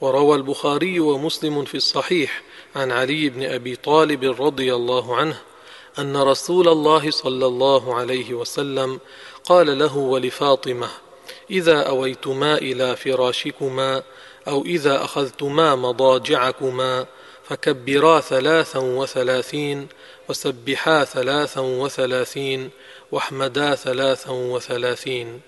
وروى البخاري ومسلم في الصحيح عن علي بن أبي طالب رضي الله عنه أن رسول الله صلى الله عليه وسلم قال له ولفاطمة إذا أويتما إلى فراشكما أو إذا أخذتما مضاجعكما فكبرا ثلاثا وثلاثين وسبحا ثلاثا وثلاثين واحمدا ثلاثا وثلاثين